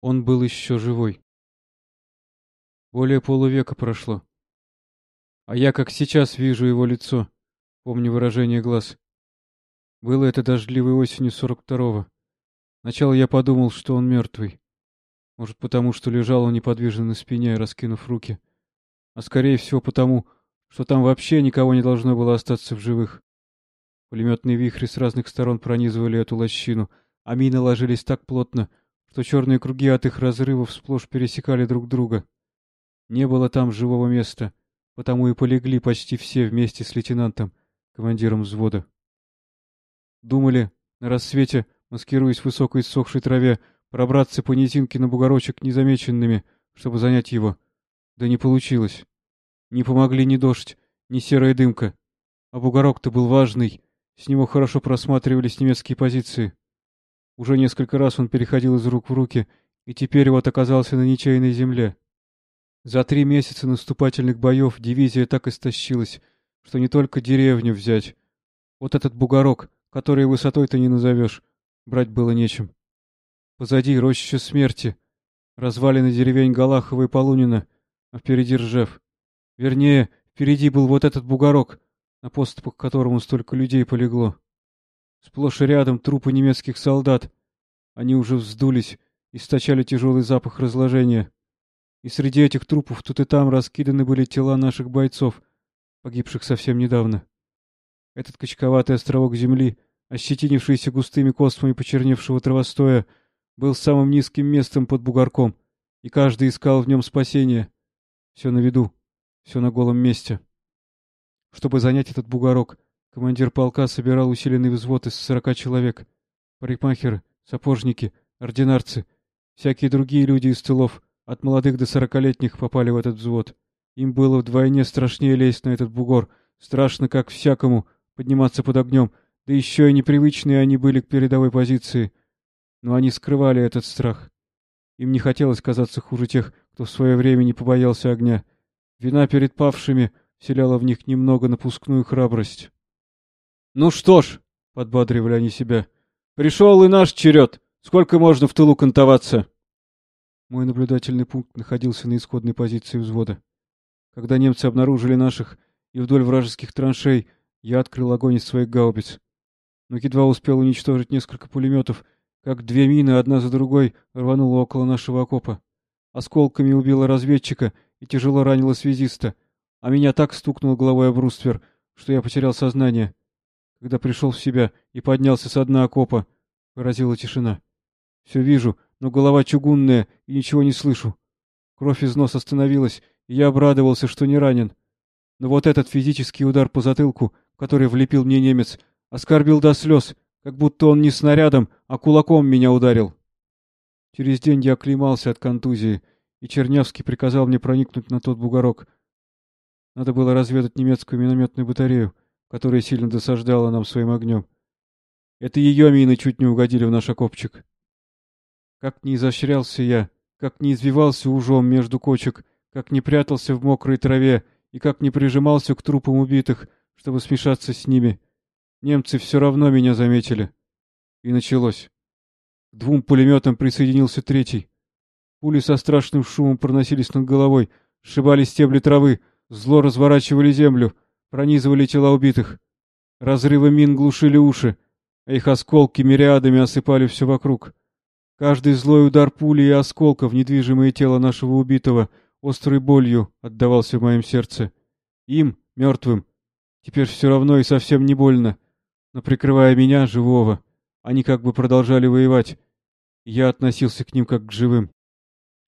Он был еще живой. Более полувека прошло. А я как сейчас вижу его лицо, помню выражение глаз. Было это дождливой осенью сорок второго. Сначала я подумал, что он мертвый. Может, потому, что лежал он неподвижно на спине, раскинув руки. А скорее всего потому, что там вообще никого не должно было остаться в живых. Пулеметные вихри с разных сторон пронизывали эту лощину, а мины ложились так плотно, что черные круги от их разрывов сплошь пересекали друг друга. Не было там живого места, потому и полегли почти все вместе с лейтенантом, командиром взвода. Думали, на рассвете, маскируясь в высокой иссохшей траве, пробраться по низинке на бугорочек незамеченными, чтобы занять его. Да не получилось. Не помогли ни дождь, ни серая дымка. А бугорок-то был важный, с него хорошо просматривались немецкие позиции. Уже несколько раз он переходил из рук в руки, и теперь вот оказался на ничейной земле. За три месяца наступательных боев дивизия так истощилась, что не только деревню взять. Вот этот бугорок, который высотой-то не назовешь, брать было нечем. Позади роща смерти, развалины деревень Галахова и Полунина, а впереди Ржев. Вернее, впереди был вот этот бугорок, на поступах которому столько людей полегло. Сплошь и рядом трупы немецких солдат. Они уже вздулись, источали тяжелый запах разложения. И среди этих трупов тут и там раскиданы были тела наших бойцов, погибших совсем недавно. Этот качковатый островок земли, ощетинившийся густыми космами почерневшего травостоя, был самым низким местом под бугорком, и каждый искал в нем спасения. Все на виду, все на голом месте. Чтобы занять этот бугорок, Командир полка собирал усиленный взвод из сорока человек. Парикмахеры, сапожники, ординарцы, всякие другие люди из тылов, от молодых до сорокалетних попали в этот взвод. Им было вдвойне страшнее лезть на этот бугор. Страшно, как всякому, подниматься под огнем, да еще и непривычные они были к передовой позиции. Но они скрывали этот страх. Им не хотелось казаться хуже тех, кто в свое время не побоялся огня. Вина перед павшими вселяла в них немного напускную храбрость. «Ну что ж», — подбадривали они себя, — «пришел и наш черед. Сколько можно в тылу кантоваться?» Мой наблюдательный пункт находился на исходной позиции взвода. Когда немцы обнаружили наших и вдоль вражеских траншей, я открыл огонь из своих гаубиц. Но едва успел уничтожить несколько пулеметов, как две мины одна за другой рвануло около нашего окопа. Осколками убило разведчика и тяжело ранило связиста, а меня так стукнул головой об бруствер, что я потерял сознание. Когда пришел в себя и поднялся со дна окопа, поразила тишина. Все вижу, но голова чугунная и ничего не слышу. Кровь из носа остановилась, и я обрадовался, что не ранен. Но вот этот физический удар по затылку, который влепил мне немец, оскорбил до слез, как будто он не снарядом, а кулаком меня ударил. Через день я оклемался от контузии, и Чернявский приказал мне проникнуть на тот бугорок. Надо было разведать немецкую минометную батарею которая сильно досаждала нам своим огнем. Это ее мины чуть не угодили в наш окопчик. Как не изощрялся я, как не извивался ужом между кочек, как не прятался в мокрой траве и как не прижимался к трупам убитых, чтобы смешаться с ними. Немцы все равно меня заметили. И началось. К двум пулеметам присоединился третий. Пули со страшным шумом проносились над головой, сшибали стебли травы, зло разворачивали землю — пронизывали тела убитых. Разрывы мин глушили уши, а их осколки мириадами осыпали все вокруг. Каждый злой удар пули и осколка в недвижимое тело нашего убитого острой болью отдавался в моем сердце. Им, мертвым, теперь все равно и совсем не больно, но прикрывая меня, живого, они как бы продолжали воевать. Я относился к ним как к живым.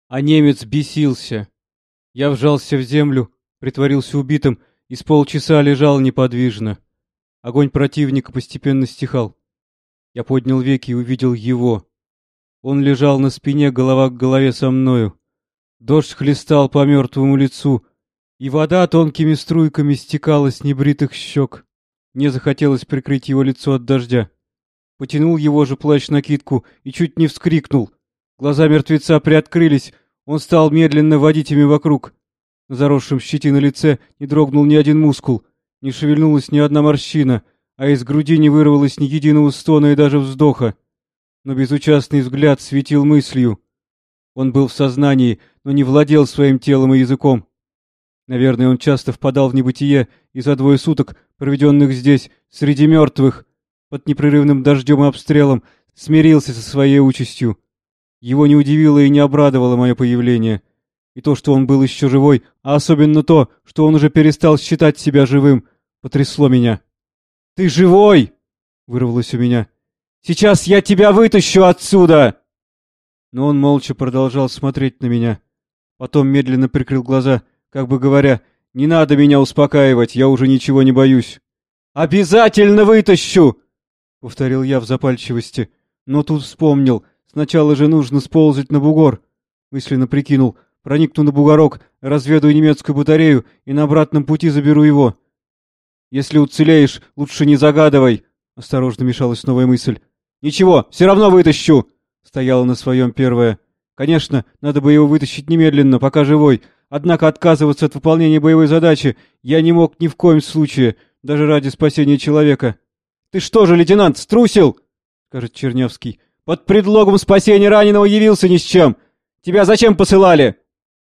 А немец бесился. Я вжался в землю, притворился убитым и с полчаса лежал неподвижно. Огонь противника постепенно стихал. Я поднял веки и увидел его. Он лежал на спине, голова к голове со мною. Дождь хлестал по мертвому лицу, и вода тонкими струйками стекала с небритых щек. Мне захотелось прикрыть его лицо от дождя. Потянул его же плащ-накидку и чуть не вскрикнул. Глаза мертвеца приоткрылись, он стал медленно водить ими вокруг. На заросшем щетиной лице не дрогнул ни один мускул, не шевельнулась ни одна морщина, а из груди не вырвалось ни единого стона и даже вздоха. Но безучастный взгляд светил мыслью. Он был в сознании, но не владел своим телом и языком. Наверное, он часто впадал в небытие, и за двое суток, проведенных здесь, среди мертвых, под непрерывным дождем и обстрелом, смирился со своей участью. Его не удивило и не обрадовало мое появление. И то, что он был еще живой, а особенно то, что он уже перестал считать себя живым, потрясло меня. «Ты живой!» — вырвалось у меня. «Сейчас я тебя вытащу отсюда!» Но он молча продолжал смотреть на меня. Потом медленно прикрыл глаза, как бы говоря, «Не надо меня успокаивать, я уже ничего не боюсь». «Обязательно вытащу!» — повторил я в запальчивости. Но тут вспомнил, сначала же нужно сползать на бугор. Мысленно прикинул, проникну на бугорок, разведаю немецкую батарею и на обратном пути заберу его. «Если уцелеешь, лучше не загадывай», — осторожно мешалась новая мысль. «Ничего, все равно вытащу!» — стояла на своем первая. «Конечно, надо бы его вытащить немедленно, пока живой, однако отказываться от выполнения боевой задачи я не мог ни в коем случае, даже ради спасения человека». «Ты что же, лейтенант, струсил?» — скажет Чернявский. «Под предлогом спасения раненого явился ни с чем! Тебя зачем посылали?» —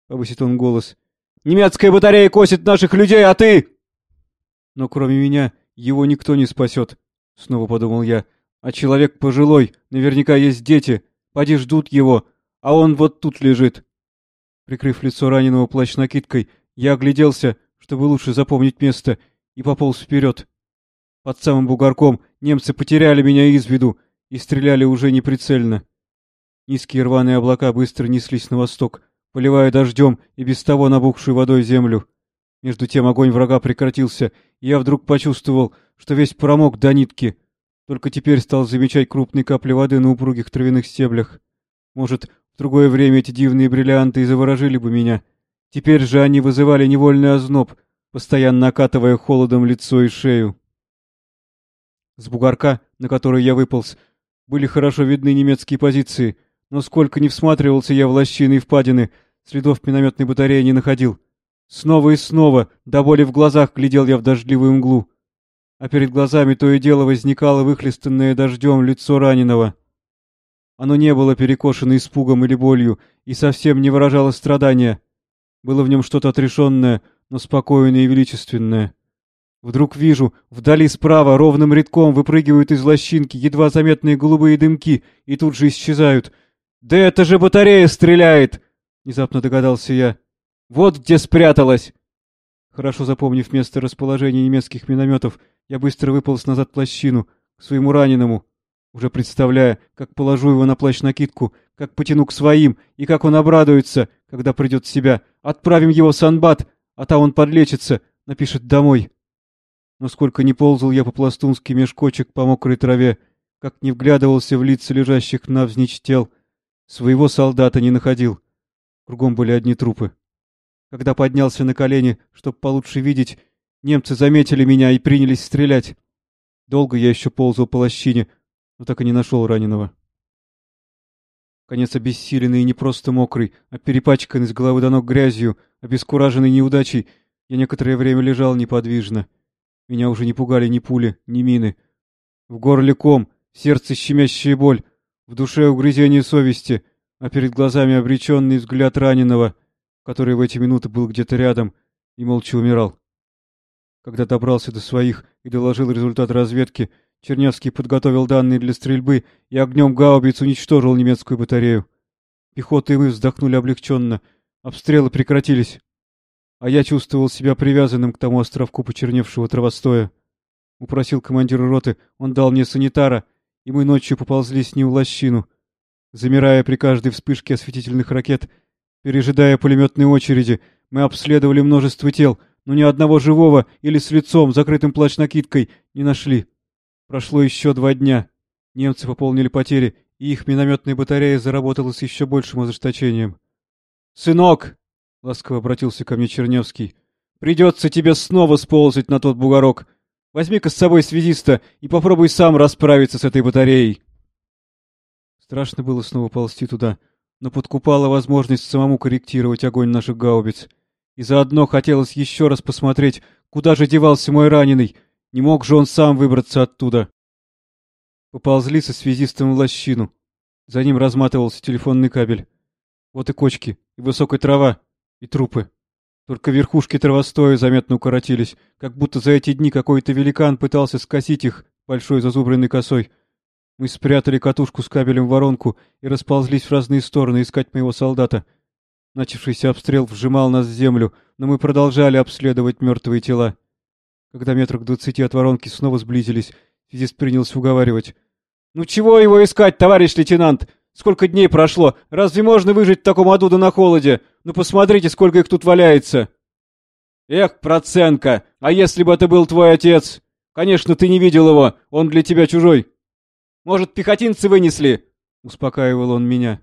повысит он голос. «Немецкая батарея косит наших людей, а ты...» Но кроме меня его никто не спасет, — снова подумал я. А человек пожилой, наверняка есть дети, поди ждут его, а он вот тут лежит. Прикрыв лицо раненого плащ-накидкой, я огляделся, чтобы лучше запомнить место, и пополз вперед. Под самым бугорком немцы потеряли меня из виду и стреляли уже неприцельно. Низкие рваные облака быстро неслись на восток, поливая дождем и без того набухшую водой землю. Между тем огонь врага прекратился, и я вдруг почувствовал, что весь промок до нитки. Только теперь стал замечать крупные капли воды на упругих травяных стеблях. Может, в другое время эти дивные бриллианты и заворожили бы меня. Теперь же они вызывали невольный озноб, постоянно окатывая холодом лицо и шею. С бугорка, на который я выполз, были хорошо видны немецкие позиции, но сколько ни всматривался я в лощины и впадины, следов минометной батареи не находил. Снова и снова, до боли в глазах, глядел я в дождливую мглу. А перед глазами то и дело возникало выхлестанное дождем лицо раненого. Оно не было перекошено испугом или болью и совсем не выражало страдания. Было в нем что-то отрешенное, но спокойное и величественное. Вдруг вижу, вдали справа ровным рядком выпрыгивают из лощинки едва заметные голубые дымки и тут же исчезают. «Да это же батарея стреляет!» — внезапно догадался я. Вот где спряталась!» Хорошо запомнив место расположения немецких минометов, я быстро выполз назад плащину, к своему раненому, уже представляя, как положу его на плащ-накидку, как потяну к своим, и как он обрадуется, когда придет в себя. Отправим его в Санбат, а там он подлечится, напишет домой. Но сколько не ползал я по-пластунски меж кочек по мокрой траве, как не вглядывался в лица лежащих навзничь тел, своего солдата не находил. Кругом были одни трупы. Когда поднялся на колени, чтобы получше видеть, немцы заметили меня и принялись стрелять. Долго я еще ползал по лощине, но так и не нашел раненого. Конец обессиленный и не просто мокрый, а перепачканный с головы до ног грязью, обескураженный неудачей, я некоторое время лежал неподвижно. Меня уже не пугали ни пули, ни мины. В горле ком, сердце щемящая боль, в душе угрызение совести, а перед глазами обреченный взгляд раненого — который в эти минуты был где-то рядом и молча умирал. Когда добрался до своих и доложил результат разведки, Чернявский подготовил данные для стрельбы и огнем гаубиц уничтожил немецкую батарею. Пехота и мы вздохнули облегченно. Обстрелы прекратились. А я чувствовал себя привязанным к тому островку почерневшего травостоя. Упросил командира роты, он дал мне санитара, и мы ночью поползли с ним в лощину. Замирая при каждой вспышке осветительных ракет, Пережидая пулеметные очереди, мы обследовали множество тел, но ни одного живого или с лицом, закрытым плащ-накидкой, не нашли. Прошло еще два дня. Немцы пополнили потери, и их минометная батарея заработала с еще большим ожесточением. «Сынок!» — ласково обратился ко мне Черневский. «Придется тебе снова сползать на тот бугорок. Возьми-ка с собой связиста и попробуй сам расправиться с этой батареей». Страшно было снова ползти туда — но подкупала возможность самому корректировать огонь наших гаубиц. И заодно хотелось еще раз посмотреть, куда же девался мой раненый, не мог же он сам выбраться оттуда. Поползли со связистом в лощину. За ним разматывался телефонный кабель. Вот и кочки, и высокая трава, и трупы. Только верхушки травостоя заметно укоротились, как будто за эти дни какой-то великан пытался скосить их большой зазубренной косой. Мы спрятали катушку с кабелем в воронку и расползлись в разные стороны искать моего солдата. Начавшийся обстрел вжимал нас в землю, но мы продолжали обследовать мертвые тела. Когда метрах к двадцати от воронки снова сблизились, связист принялся уговаривать. «Ну чего его искать, товарищ лейтенант? Сколько дней прошло? Разве можно выжить в таком аду да на холоде? Ну посмотрите, сколько их тут валяется!» «Эх, Проценко, а если бы это был твой отец? Конечно, ты не видел его, он для тебя чужой. Может, пехотинцы вынесли?» — успокаивал он меня.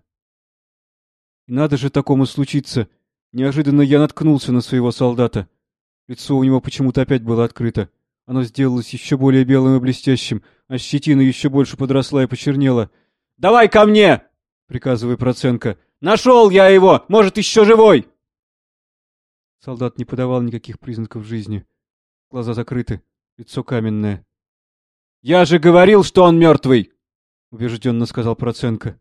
И надо же такому случиться. Неожиданно я наткнулся на своего солдата. Лицо у него почему-то опять было открыто. Оно сделалось еще более белым и блестящим, а щетина еще больше подросла и почернела. «Давай ко мне!» — приказывай Проценко. «Нашел я его! Может, еще живой!» Солдат не подавал никаких признаков жизни. Глаза закрыты, лицо каменное. «Я же говорил, что он мертвый!» — убежденно сказал Проценко.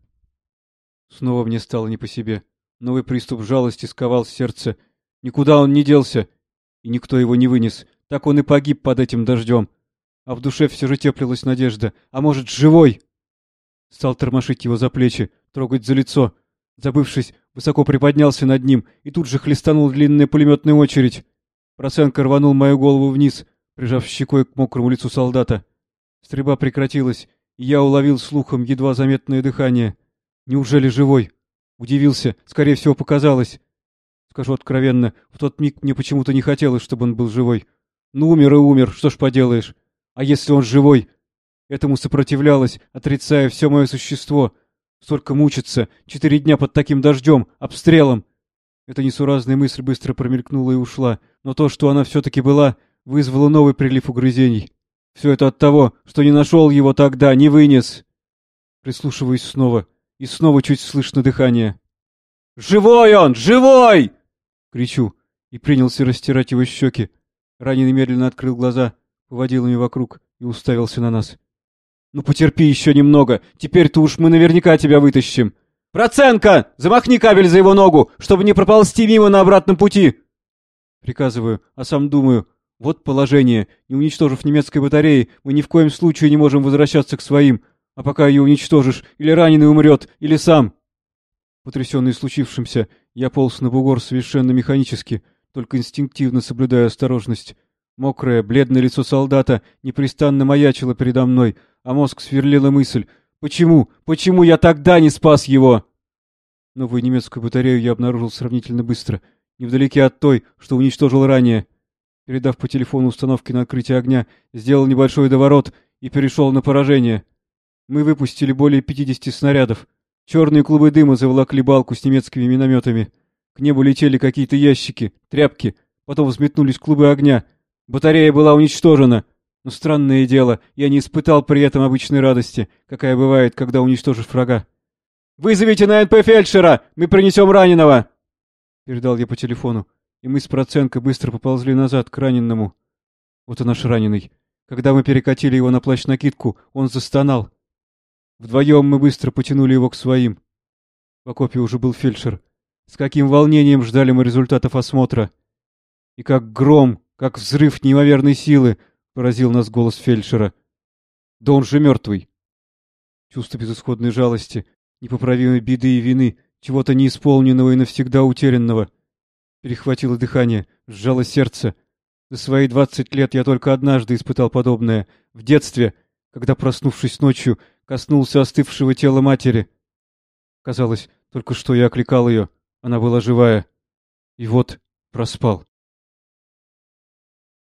Снова мне стало не по себе. Новый приступ жалости сковал сердце. Никуда он не делся, и никто его не вынес. Так он и погиб под этим дождем. А в душе все же теплилась надежда. А может, живой? Стал тормошить его за плечи, трогать за лицо. Забывшись, высоко приподнялся над ним и тут же хлестанул длинная пулеметная очередь. Проценко рванул мою голову вниз, прижав щекой к мокрому лицу солдата. Стрельба прекратилась, и я уловил слухом едва заметное дыхание. Неужели живой? Удивился, скорее всего, показалось. Скажу откровенно, в тот миг мне почему-то не хотелось, чтобы он был живой. Ну, умер и умер, что ж поделаешь. А если он живой? Этому сопротивлялось, отрицая все мое существо. Столько мучиться, четыре дня под таким дождем, обстрелом. Эта несуразная мысль быстро промелькнула и ушла, но то, что она все-таки была, вызвало новый прилив угрызений. Все это от того, что не нашел его тогда, не вынес. Прислушиваюсь снова, и снова чуть слышно дыхание. «Живой он! Живой!» — кричу, и принялся растирать его щеки. Раненый медленно открыл глаза, поводил ими вокруг и уставился на нас. «Ну потерпи еще немного, теперь-то уж мы наверняка тебя вытащим!» «Проценко! Замахни кабель за его ногу, чтобы не проползти мимо на обратном пути!» Приказываю, а сам думаю, вот положение. Не уничтожив немецкой батареи, мы ни в коем случае не можем возвращаться к своим. А пока ее уничтожишь, или раненый умрет, или сам. Потрясенный случившимся, я полз на бугор совершенно механически, только инстинктивно соблюдая осторожность. Мокрое, бледное лицо солдата непрестанно маячило передо мной, а мозг сверлила мысль «Почему? Почему я тогда не спас его?» Новую немецкую батарею я обнаружил сравнительно быстро, невдалеке от той, что уничтожил ранее. Передав по телефону установки на открытие огня, сделал небольшой доворот и перешел на поражение. Мы выпустили более 50 снарядов. Черные клубы дыма заволокли балку с немецкими минометами. К небу летели какие-то ящики, тряпки, потом взметнулись клубы огня. Батарея была уничтожена. Но странное дело, я не испытал при этом обычной радости, какая бывает, когда уничтожишь врага. «Вызовите на НП фельдшера! Мы принесем раненого!» Передал я по телефону, и мы с Проценко быстро поползли назад к раненному. Вот и наш раненый. Когда мы перекатили его на плащ-накидку, он застонал. Вдвоем мы быстро потянули его к своим. В окопе уже был фельдшер. С каким волнением ждали мы результатов осмотра. И как гром, как взрыв неимоверной силы поразил нас голос фельдшера. Да он же мертвый. Чувство безысходной жалости, непоправимой беды и вины, чего-то неисполненного и навсегда утерянного. Перехватило дыхание, сжало сердце. За свои двадцать лет я только однажды испытал подобное. В детстве, когда, проснувшись ночью, коснулся остывшего тела матери. Казалось, только что я окликал ее, она была живая. И вот проспал.